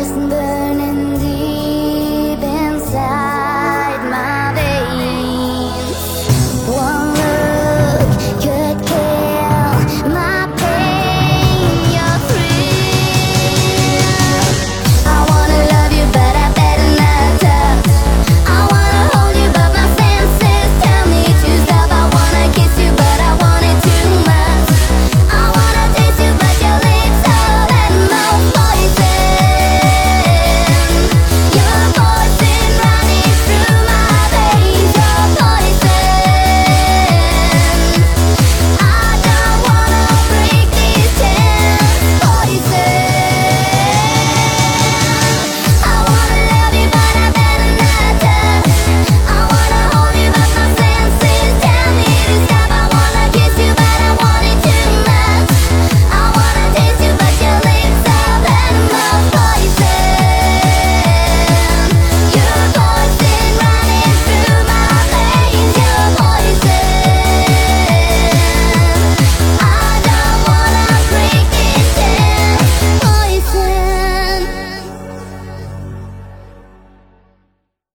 wasn't there